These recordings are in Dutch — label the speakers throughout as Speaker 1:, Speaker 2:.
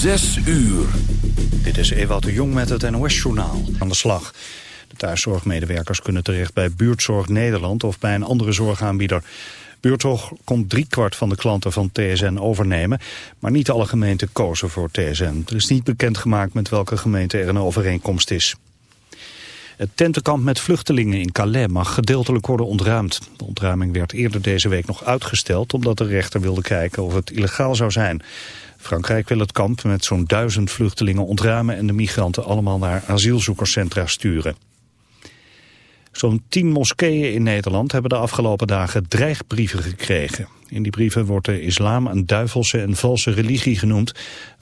Speaker 1: Zes uur.
Speaker 2: Dit is Ewout de Jong met het NOS-journaal. Aan de slag. De thuiszorgmedewerkers kunnen terecht bij Buurtzorg Nederland of bij een andere zorgaanbieder. Buurtzorg komt driekwart van de klanten van TSN overnemen, maar niet alle gemeenten kozen voor TSN. Er is niet bekendgemaakt met welke gemeente er een overeenkomst is. Het tentenkamp met vluchtelingen in Calais mag gedeeltelijk worden ontruimd. De ontruiming werd eerder deze week nog uitgesteld omdat de rechter wilde kijken of het illegaal zou zijn. Frankrijk wil het kamp met zo'n duizend vluchtelingen ontruimen en de migranten allemaal naar asielzoekerscentra sturen. Zo'n tien moskeeën in Nederland hebben de afgelopen dagen dreigbrieven gekregen. In die brieven wordt de islam een duivelse en valse religie genoemd.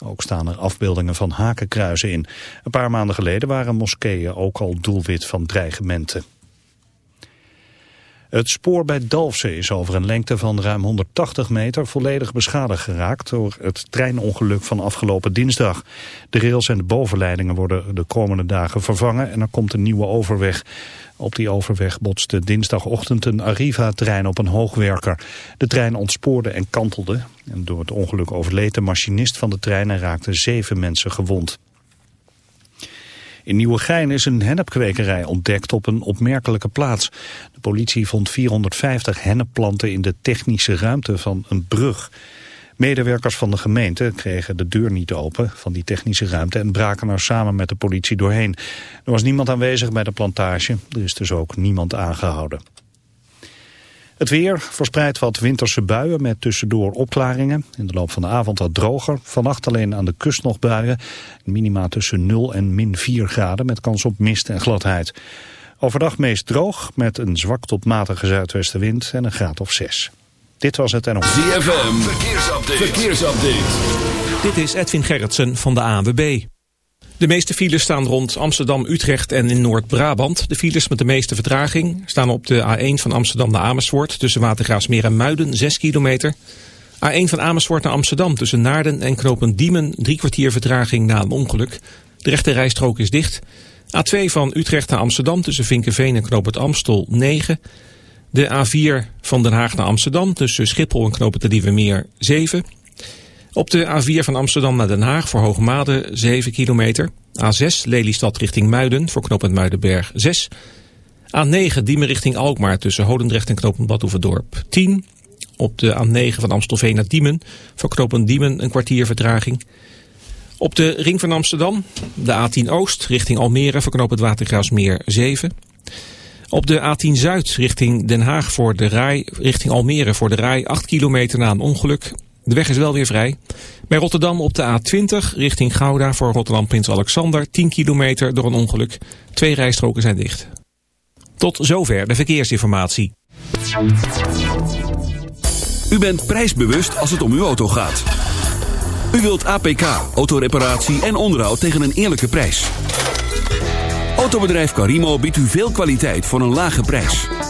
Speaker 2: Ook staan er afbeeldingen van hakenkruizen in. Een paar maanden geleden waren moskeeën ook al doelwit van dreigementen. Het spoor bij Dalfsen is over een lengte van ruim 180 meter volledig beschadigd geraakt door het treinongeluk van afgelopen dinsdag. De rails en de bovenleidingen worden de komende dagen vervangen en er komt een nieuwe overweg. Op die overweg botste dinsdagochtend een Arriva-trein op een hoogwerker. De trein ontspoorde en kantelde. En door het ongeluk overleed de machinist van de trein en raakten zeven mensen gewond. In Nieuwegein is een hennepkwekerij ontdekt op een opmerkelijke plaats. De politie vond 450 hennepplanten in de technische ruimte van een brug. Medewerkers van de gemeente kregen de deur niet open van die technische ruimte en braken er samen met de politie doorheen. Er was niemand aanwezig bij de plantage, er is dus ook niemand aangehouden. Het weer verspreidt wat winterse buien met tussendoor opklaringen. In de loop van de avond wat droger. Vannacht alleen aan de kust nog buien. Minima tussen 0 en min 4 graden met kans op mist en gladheid. Overdag meest droog met een zwak tot matige zuidwestenwind en een graad of 6. Dit was het en op.
Speaker 1: ZFM, verkeersupdate. verkeersupdate.
Speaker 3: Dit is Edwin Gerritsen van de ANWB. De meeste files staan rond Amsterdam, Utrecht en in Noord-Brabant. De files met de meeste vertraging staan op de A1 van Amsterdam naar Amersfoort... tussen Watergraafsmeer en Muiden, 6 kilometer. A1 van Amersfoort naar Amsterdam tussen Naarden en Knopen Diemen... drie kwartier vertraging na een ongeluk. De rechte rijstrook is dicht. A2 van Utrecht naar Amsterdam tussen Vinkenveen en Knoopend Amstel 9. De A4 van Den Haag naar Amsterdam tussen Schiphol en Knoopend de Meer 7... Op de A4 van Amsterdam naar Den Haag voor Hoogmade 7 kilometer. A6 Lelystad richting Muiden voor knooppunt Muidenberg 6. A9 Diemen richting Alkmaar tussen Hodendrecht en knooppunt Badhoevedorp 10. Op de A9 van Amstelveen naar Diemen voor knooppunt Diemen een kwartier vertraging. Op de ring van Amsterdam de A10 Oost richting Almere voor knooppunt Watergraafsmeer 7. Op de A10 Zuid richting Den Haag voor de Rij, richting Almere voor de Rij 8 kilometer na een ongeluk. De weg is wel weer vrij. Bij Rotterdam op de A20 richting Gouda voor Rotterdam Prins Alexander 10 kilometer door een ongeluk. Twee rijstroken zijn dicht. Tot zover de verkeersinformatie.
Speaker 1: U bent prijsbewust als het om uw auto gaat. U wilt APK, autoreparatie en onderhoud tegen een eerlijke prijs. Autobedrijf Carimo biedt u veel kwaliteit voor een lage prijs.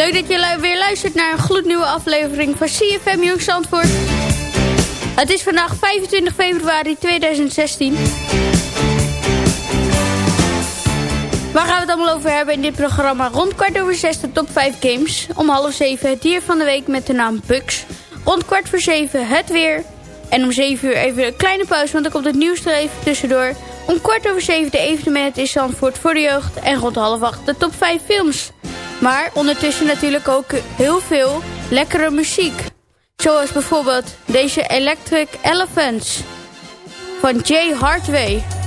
Speaker 4: Leuk dat je weer luistert naar een gloednieuwe aflevering van CFM Jong Zandvoort. Het is vandaag 25 februari 2016.
Speaker 5: Waar gaan we het allemaal over hebben in dit programma? Rond kwart over zes de top 5 games. Om half zeven het dier van de week met de naam Bugs. Rond kwart voor zeven het weer. En om zeven uur even een kleine pauze, want dan komt het nieuws er even tussendoor. Om kwart over zeven de evenement in Zandvoort voor de jeugd. En rond half acht de top 5 films. Maar ondertussen natuurlijk ook heel veel lekkere muziek. Zoals bijvoorbeeld deze Electric Elephants van Jay Hardway.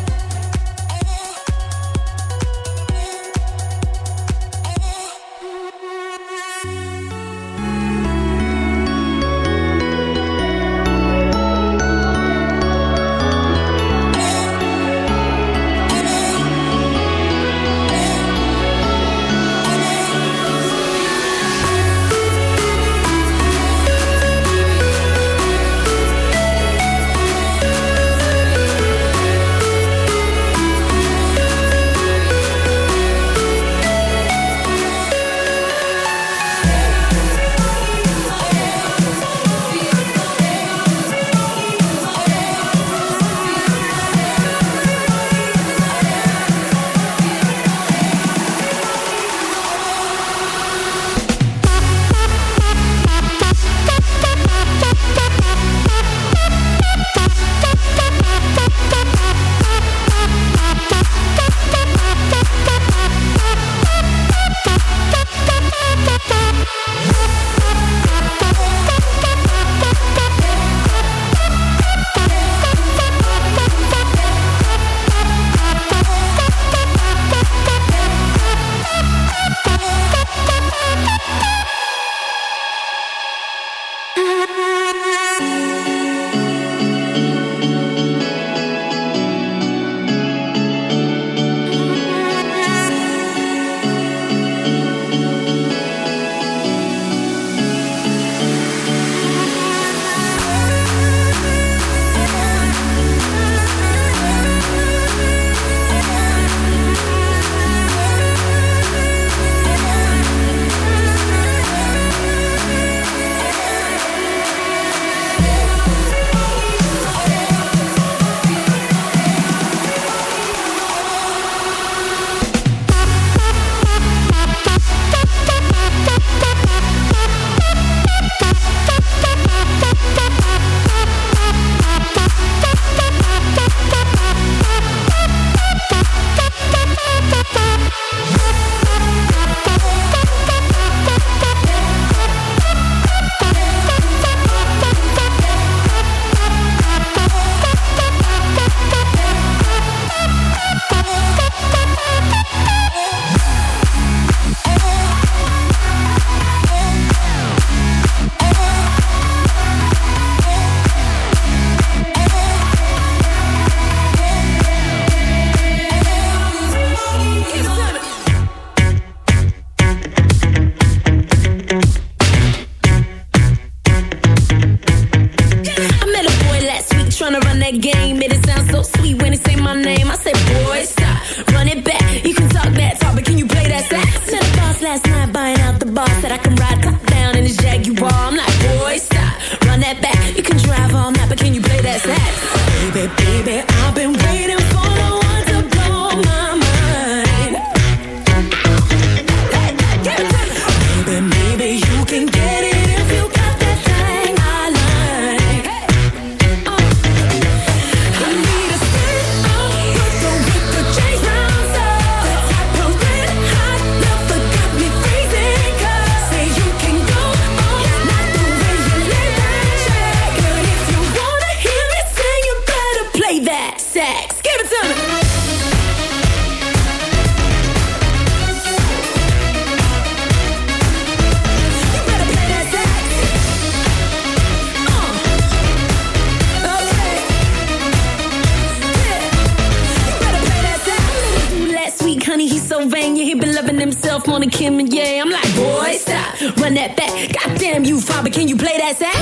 Speaker 6: Yeah, he been loving himself on a Kim and yeah. I'm like, boy, stop, run that back. Goddamn you, father, can you play that sax?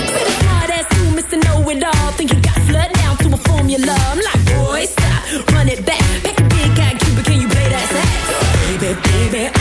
Speaker 6: Hard ass you, Mr. Know It All. Think
Speaker 5: you got flood down to a formula. I'm like, boy,
Speaker 6: stop, run it back.
Speaker 5: Back a big
Speaker 6: guy, Cuba, can you play that sax? Baby, baby.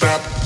Speaker 7: stop.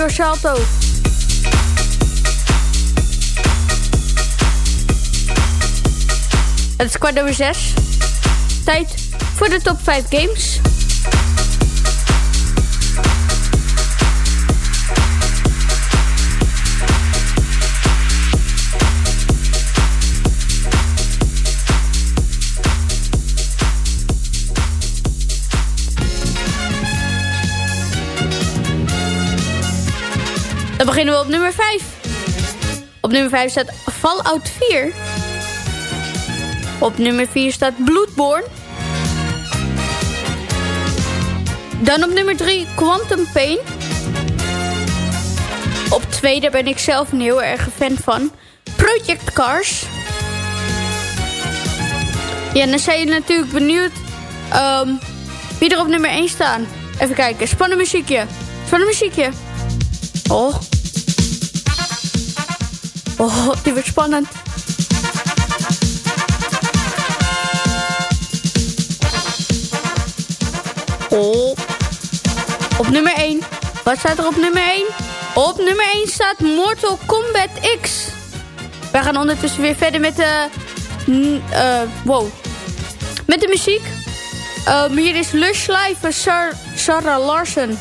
Speaker 4: Gregor Salto. Het is kwart over zes. Tijd voor de top 5 games. Beginnen we op nummer 5. Op nummer 5 staat Fallout 4. Op nummer 4 staat Bloodborne. Dan op nummer 3 Quantum Pain. Op 2, daar ben ik zelf een heel erg fan van. Project Cars. Ja, dan zijn je natuurlijk benieuwd ehm, wie er op nummer 1 staan. Even kijken, spannend muziekje. Spannend muziekje. Oh. Oh, die wordt spannend. Oh. Op nummer 1. Wat staat er op nummer 1? Op nummer 1 staat Mortal Kombat X. Wij gaan ondertussen weer verder met de... eh, wow. Met de muziek. Um, hier is Lush Live van Sar Sarah Larsen.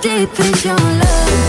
Speaker 6: Deep is your love?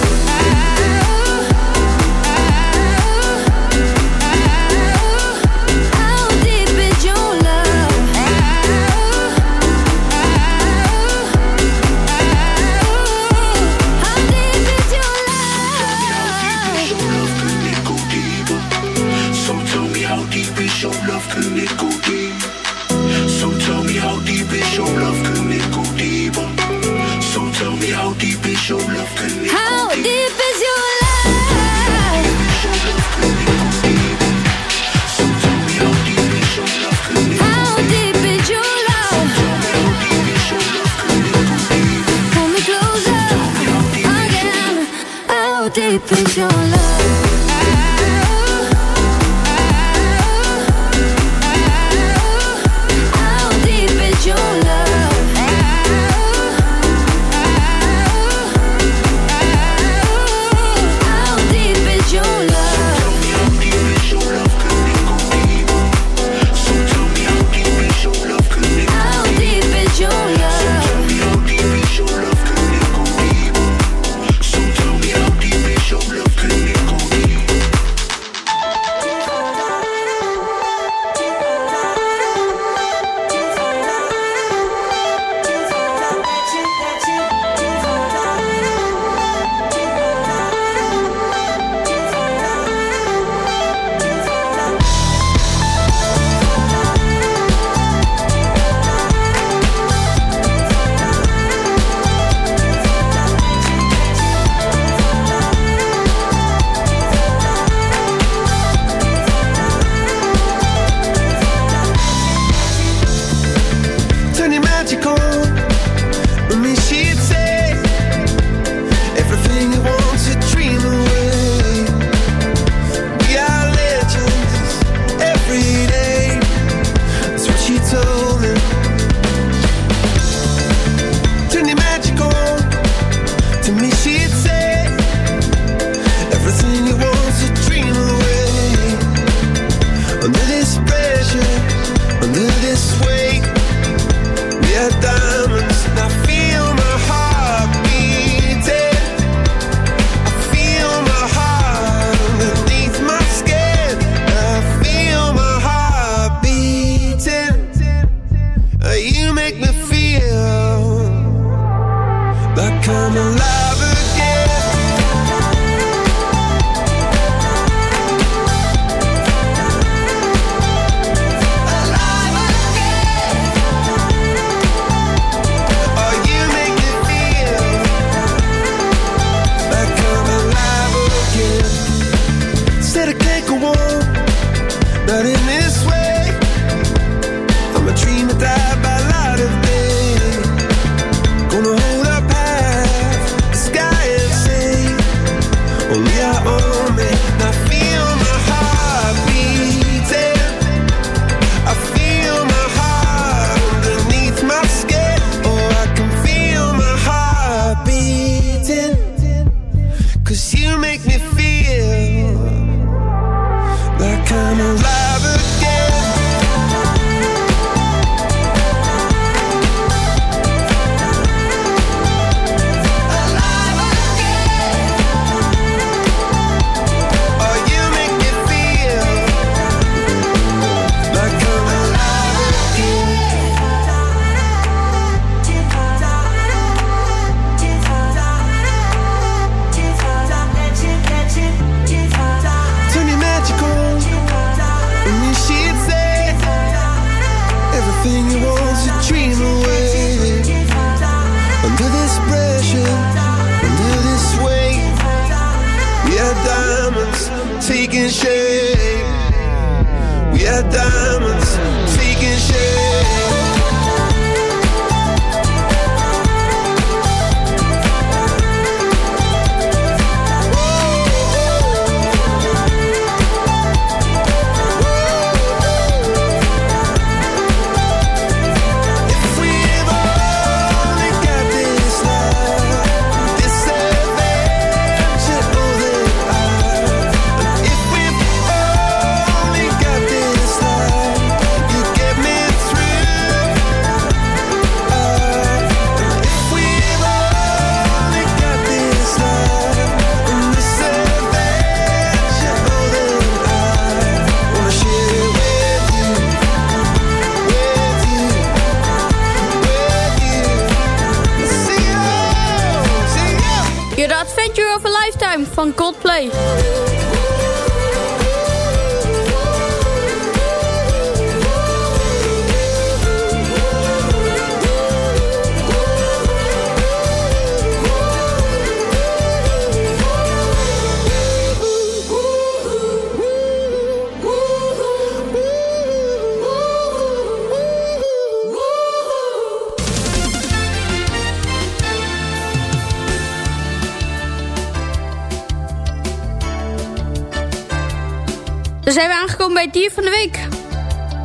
Speaker 4: Zijn we aangekomen bij het dier van de week.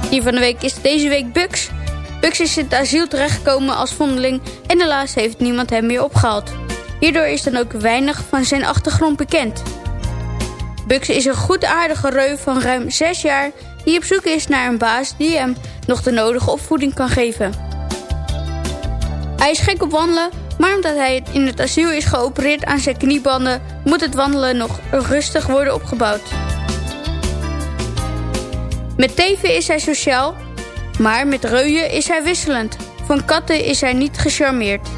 Speaker 4: Het dier van de week is deze week Bugs. Bugs is in het asiel terechtgekomen als vondeling en helaas heeft niemand hem meer opgehaald. Hierdoor is dan ook weinig van zijn achtergrond bekend. Bugs is een goedaardige reu van ruim 6 jaar die op zoek is naar een baas die hem nog de nodige opvoeding kan geven. Hij is gek op wandelen, maar omdat hij in het asiel is geopereerd aan zijn kniebanden... moet het wandelen nog rustig worden opgebouwd. Met teven is hij sociaal, maar met reuien is hij wisselend. Van katten is hij niet gecharmeerd.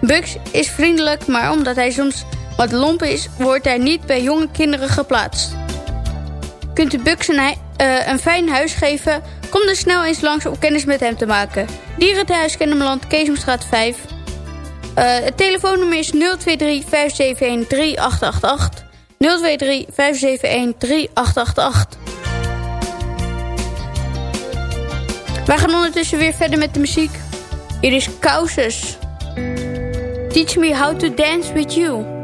Speaker 4: Bugs is vriendelijk, maar omdat hij soms wat lomp is... wordt hij niet bij jonge kinderen geplaatst. Kunt u Bugs een, eh, een fijn huis geven... kom dan snel eens langs om kennis met hem te maken. Dierenthuis Kennemerland, Keesomstraat 5. Eh, het telefoonnummer is 023 571 3888. 023 571 3888. Wij gaan ondertussen weer verder met de muziek. Hier is Kouses. Teach me how to dance with you.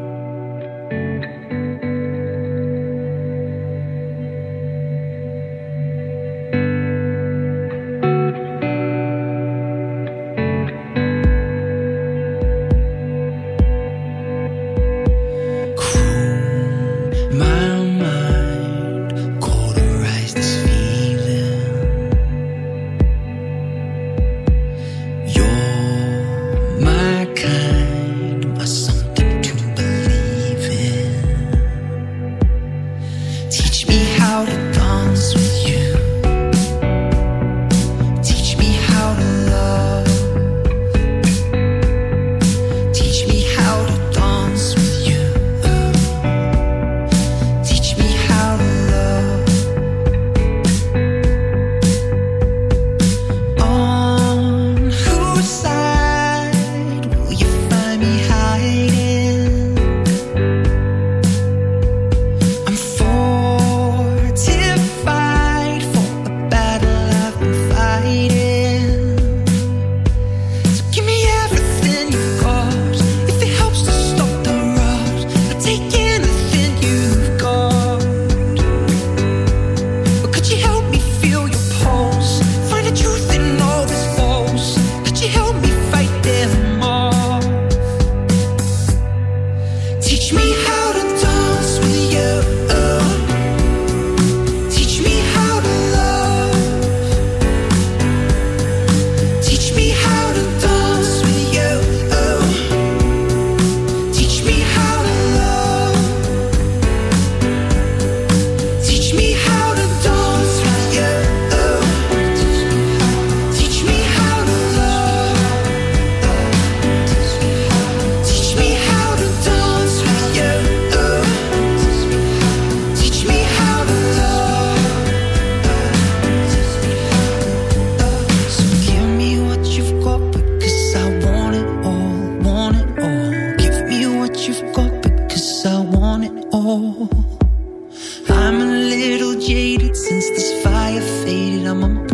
Speaker 8: it all. I'm a
Speaker 6: little jaded since this fire
Speaker 4: faded. I'm, I'm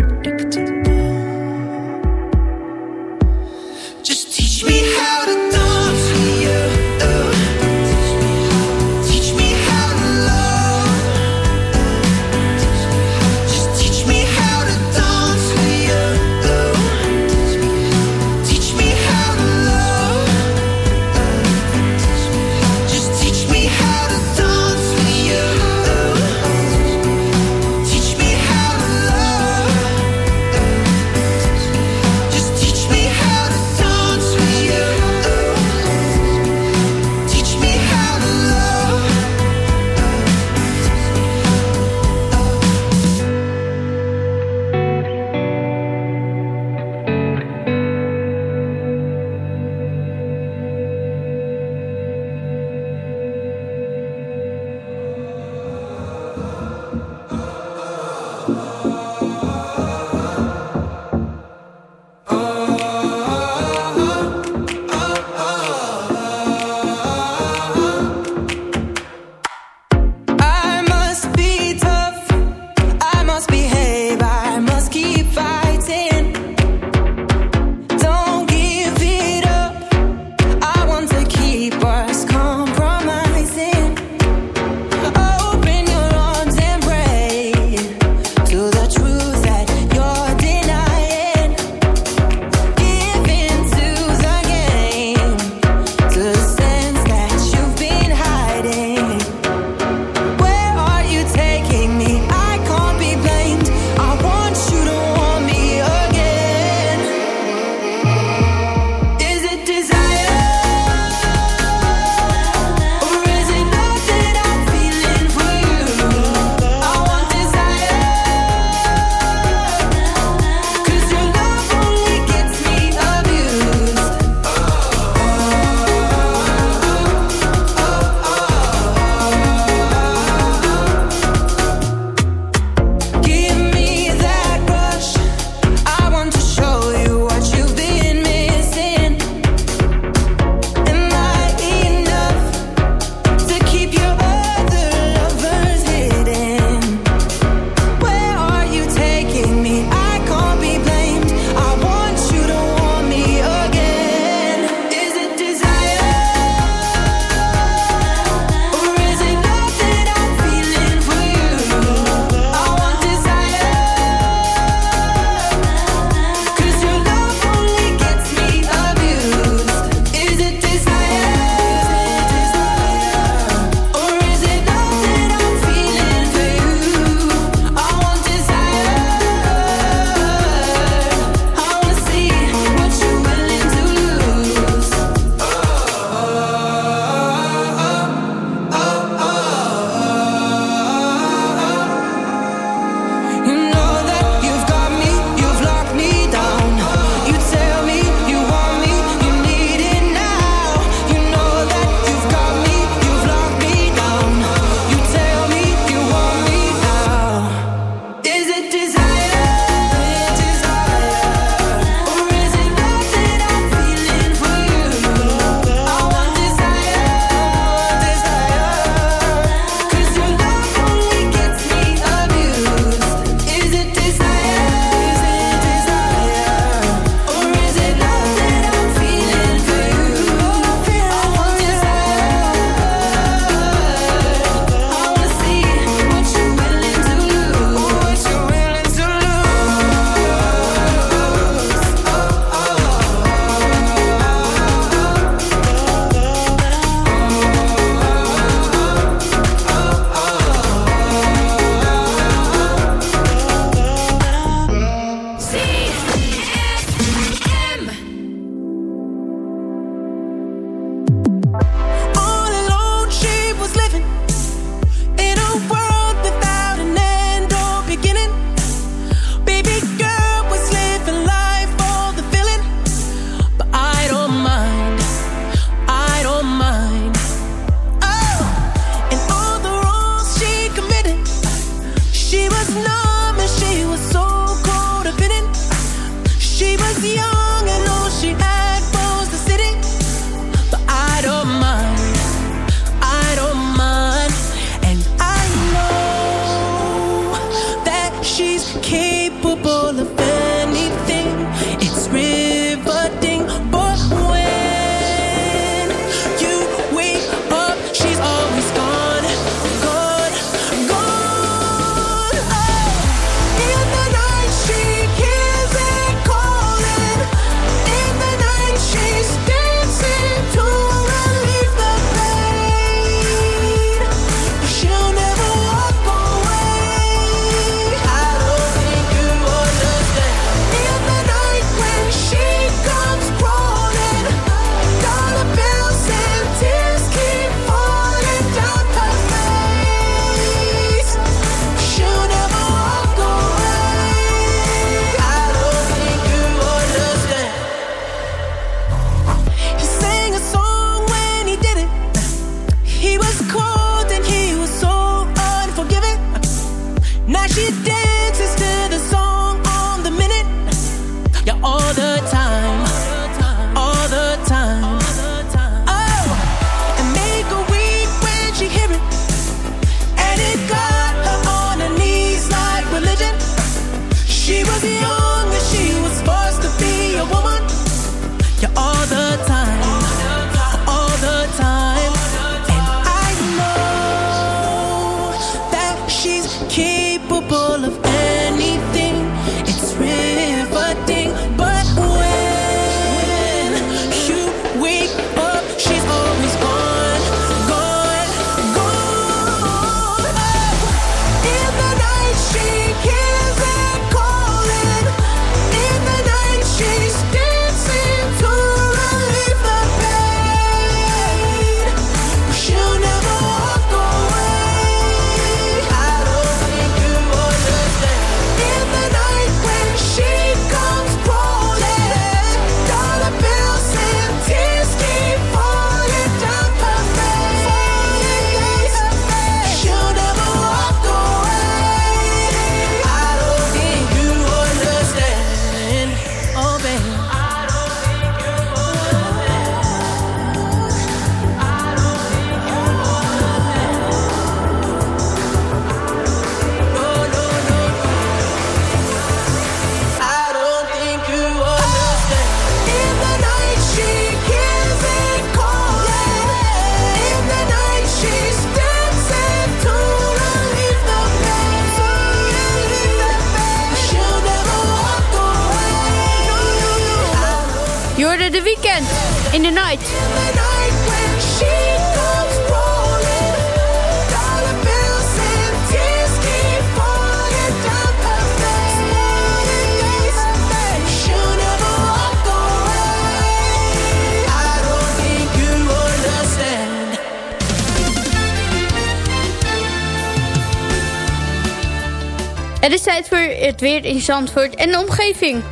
Speaker 4: het weer in Zandvoort en de omgeving.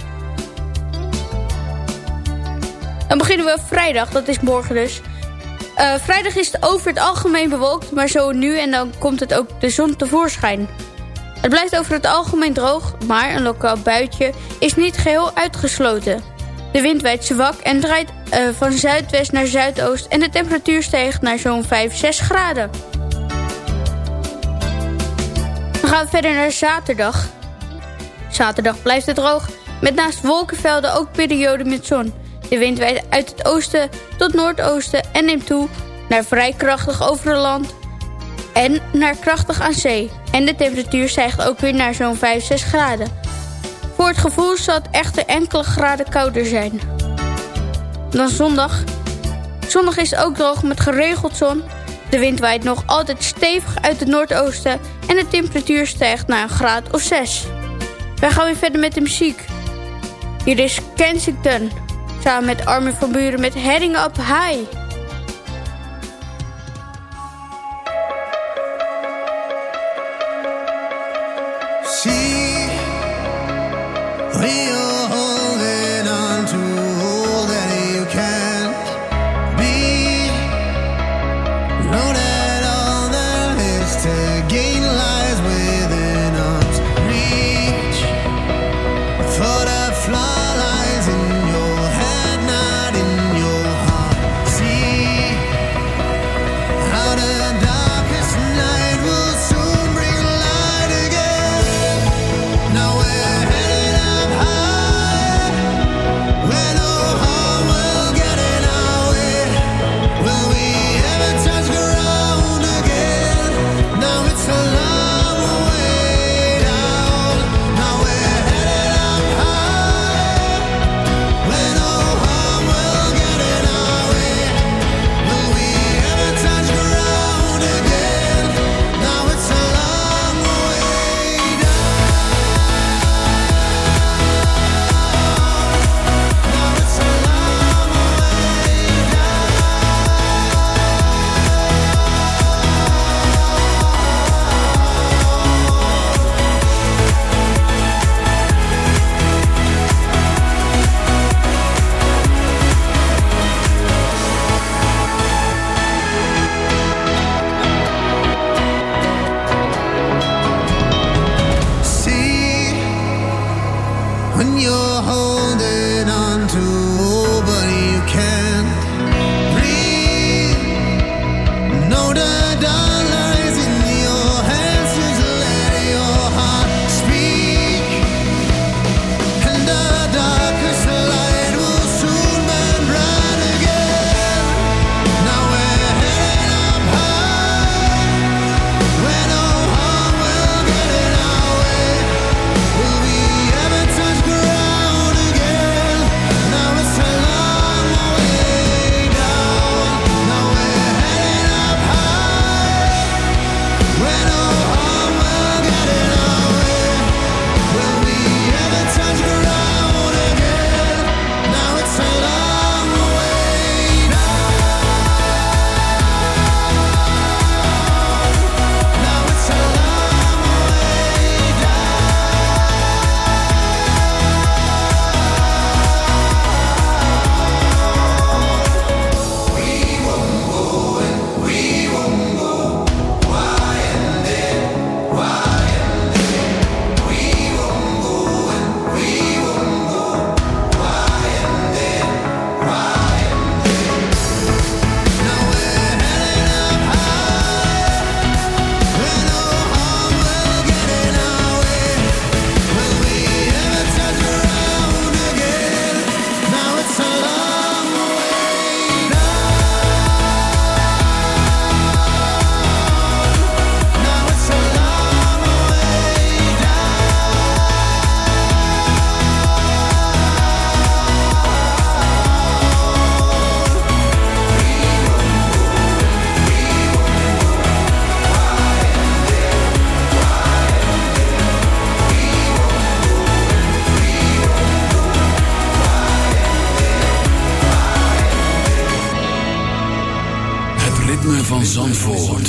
Speaker 4: Dan beginnen we vrijdag, dat is morgen dus. Eh, vrijdag is het over het algemeen bewolkt, maar zo nu en dan komt het ook de zon tevoorschijn. Het blijft over het algemeen droog, maar een lokaal buitje is niet geheel uitgesloten. De wind wijdt zwak en draait eh, van zuidwest naar zuidoost en de temperatuur stijgt naar zo'n 5, 6 graden. Dan gaan we verder naar zaterdag. Zaterdag blijft het droog, met naast wolkenvelden ook perioden met zon. De wind wijdt uit het oosten tot noordoosten en neemt toe naar vrij krachtig over het land en naar krachtig aan zee. En de temperatuur stijgt ook weer naar zo'n 5, 6 graden. Voor het gevoel zal het echter enkele graden kouder zijn. Dan zondag. Zondag is ook droog met geregeld zon. De wind waait nog altijd stevig uit het noordoosten en de temperatuur stijgt naar een graad of 6. Wij gaan weer verder met de muziek. Hier is Kensington, samen met Armin van Buren met Heading Up High.
Speaker 9: da
Speaker 1: da van Zandvoort.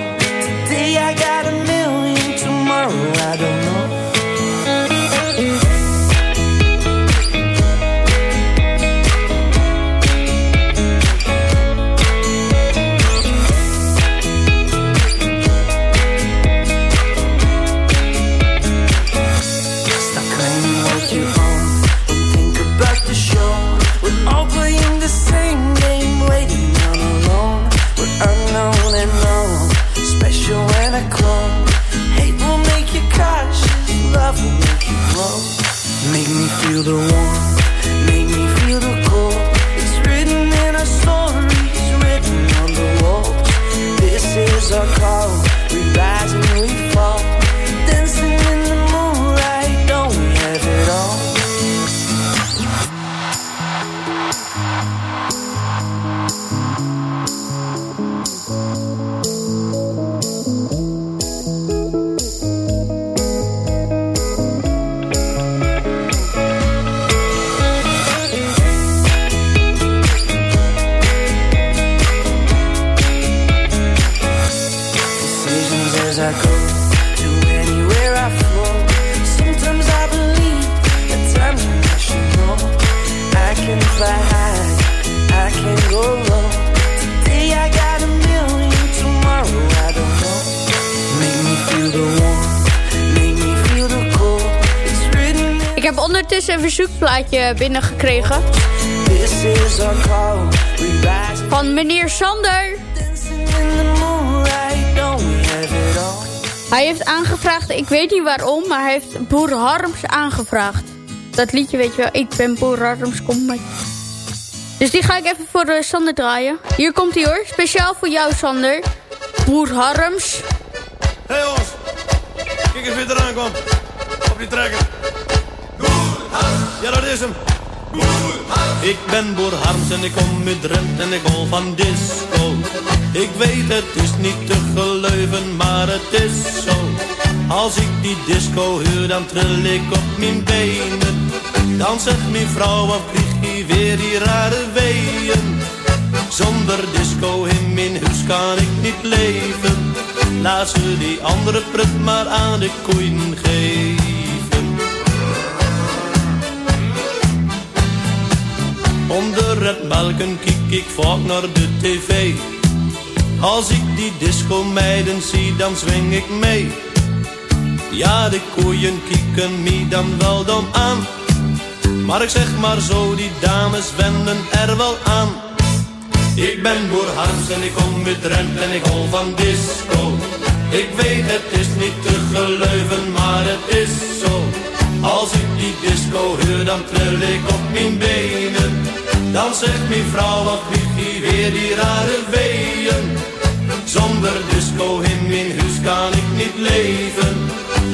Speaker 4: Ondertussen een verzoekplaatje binnengekregen. Van meneer Sander. Hij heeft aangevraagd, ik weet niet waarom, maar hij heeft Boer Harms aangevraagd. Dat liedje weet je wel, ik ben Boer Harms, kom maar. Dus die ga ik even voor eh, Sander draaien. Hier komt hij hoor, speciaal voor jou Sander. Boer Harms.
Speaker 10: Hé hey jongens, kijk eens wie er aankomt. Op die trekker. Ja, dat is hem. Ik ben Boer Harms en ik kom uit Drenthe en ik hol van disco. Ik weet het is niet te geloven, maar het is zo. Als ik die disco huur, dan trill ik op mijn benen. Dan zegt mijn vrouw, wat je weer die rare weeën. Zonder disco in mijn huis kan ik niet leven. Laat ze die andere prut maar aan de koeien geven. Onder het melken kijk ik vaak naar de tv. Als ik die disco meiden zie, dan zwing ik mee. Ja, de koeien kieken me dan wel dom aan. Maar ik zeg maar zo, die dames wenden er wel aan. Ik ben Boer Hans en ik kom uit Drenthe en ik hol van disco. Ik weet het is niet te geloven, maar het is zo. Als ik die disco huur, dan trill ik op mijn benen. Dan zegt mijn vrouw, wat vliegt die weer die rare weeën. Zonder disco in mijn huis kan ik niet leven.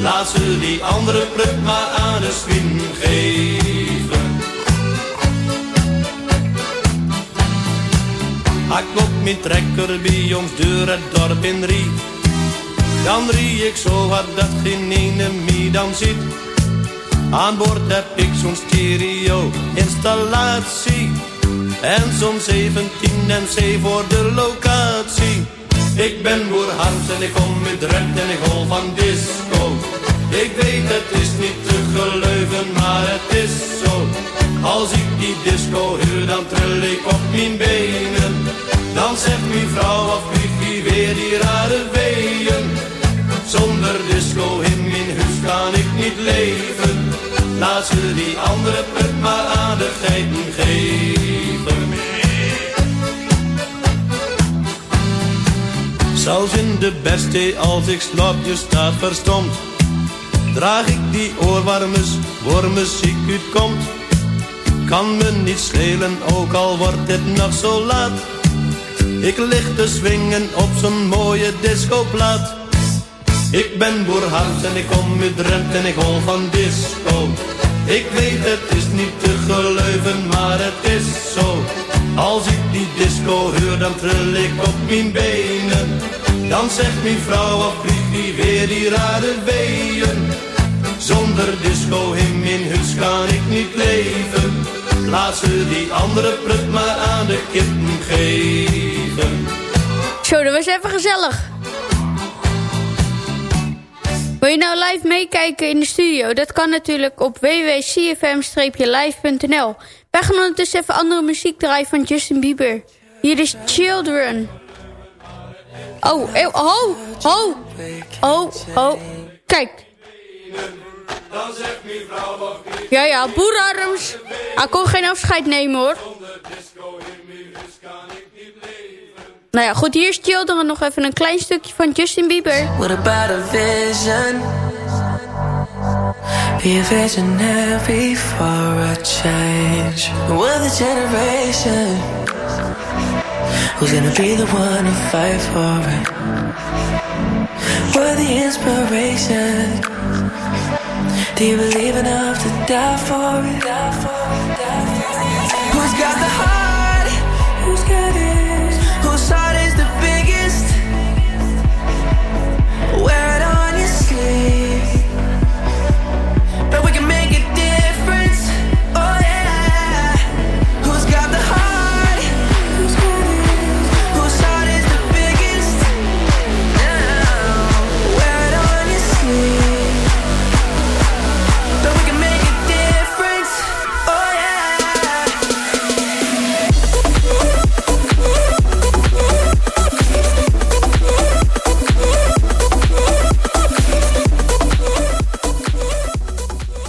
Speaker 10: Laat ze die andere pluk maar aan de swing geven. Ik loop mijn trekker bij ons deur het dorp in Rie. Dan rie ik zo hard dat geen ene me dan ziet. Aan boord heb ik zo'n stereo installatie. En zo'n 17 MC voor de locatie. Ik ben Boer Harms en ik kom uit Drenthe en ik hol van disco. Ik weet het is niet te geloven, maar het is zo. Als ik die disco huur, dan trill ik op mijn benen. Dan zegt mijn vrouw, of die weer die rare weeën. Zonder disco in mijn huis kan ik niet leven. Laat ze die andere put maar aan de geiten geven. Zelfs in de beste als ik slaap, je staat verstomd. Draag ik die oorwarmes, waar muziek uitkomt. Kan me niet schelen, ook al wordt het nog zo laat. Ik lig te swingen op zo'n mooie discoplaat. Ik ben Boer Hans en ik kom uit Drenthe en ik hol van disco. Ik weet het is niet te geloven, maar het is zo. Als ik die disco huur, dan trill ik op mijn benen. Dan zegt mijn vrouw, of die weer die rare weeën. Zonder disco in mijn huis kan ik niet leven. Laat ze die andere prut maar aan de kippen geven.
Speaker 4: Zo, dat was even gezellig. Wil je nou live meekijken in de studio? Dat kan natuurlijk op www.cfm-live.nl. Wij gaan ondertussen even andere muziek draaien van Justin Bieber. Hier is Children. Oh, oh, oh, oh, oh. Kijk. Ja, ja, boerarms. Hij kon geen afscheid nemen, hoor. Nou ja, goed, hier is Children nog even een klein stukje van Justin Bieber.
Speaker 8: What about a vision? Be a visionary for a change. We're the generation who's gonna be the one to fight for it. We're the inspiration. Do you believe enough to die for it? Die for it, die for it. Who's got the heart? Who's got it? Where